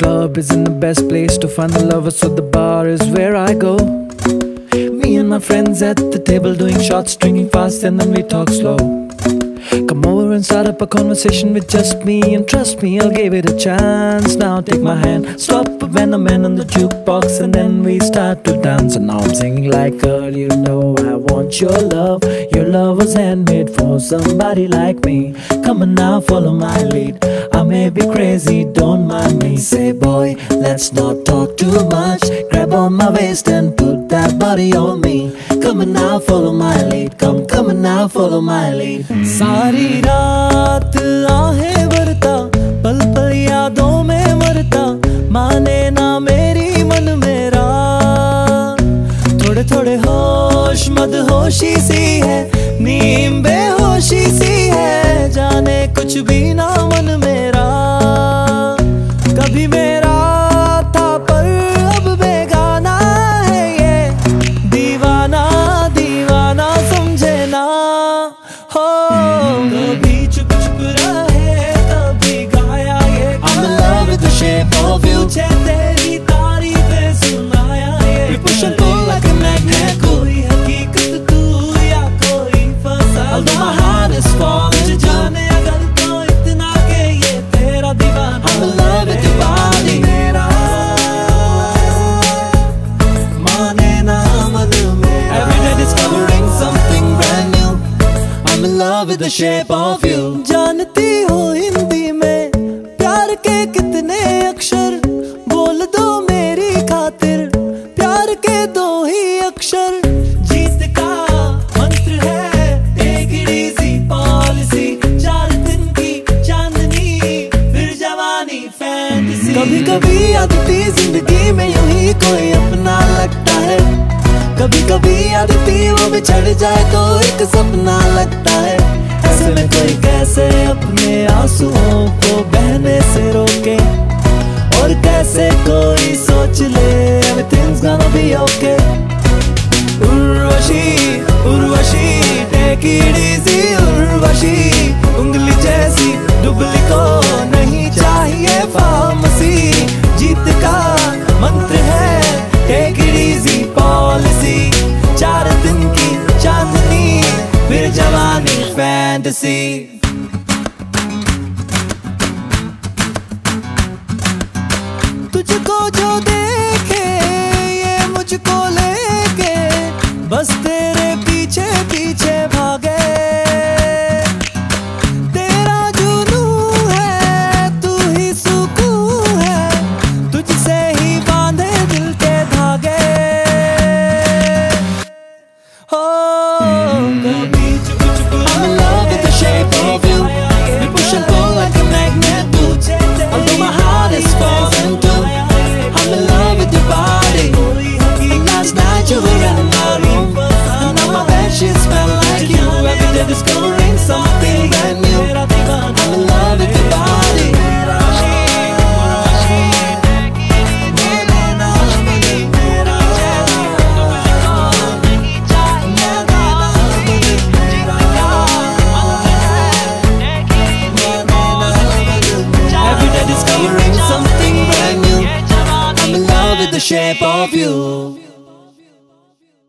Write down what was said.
club isn't the best place to find the lovers, so the bar is where I go. Me and my friends at the table doing shots, drinking fast, and then we talk slow. Come over and start up a conversation with just me, and trust me, I'll give it a chance. Now take my hand, stop when I'm man on the jukebox, and then we start to dance. And now I'm singing like, girl, you know I want your love. Your love was handmade for somebody like me. Come on now, follow my lead. May be crazy, don't mind me. Say, boy, let's not talk too much. Grab on my waist and put that body on me. Come on now, follow my lead. Come, come on now, follow my lead. सारी रात आहें भरता पल पल यादों में मरता माने ना मेरी मन मेरा थोड़े थोड़े होश मद होशी सी है नीम बेहोशी सी है जाने कुछ भी हो love the shape of you. जानती हो हिंदी में, प्यार के कितने अक्षर? बोल दो मेरी खातिर, प्यार के दो ही अक्षर। जीत का मंत्र है कभी कभी आदती ज़िंदगी में यूँ ही कोई अपना लगता है। कभी कभी आदती वो बिछड़ जाए तो एक सपना लगता है। ऐसे में कोई कैसे अपने आंसुओं को बहने से रोके? और कैसे कोई सोच ले everything's gonna be okay? Urvashi Urvashi take it easy Urvashi, उंगली जैसी डुबली को नहीं चाहिए फार्मेसी। जीत का मंत्र fantasy. तुझको जो देखे, ये मुझको लेके, बस तेरे पीछे पीछे भागे तेरा जुनू है, तू ही सुकून है, तुझसे ही बांधे दिल के धागे हो कभी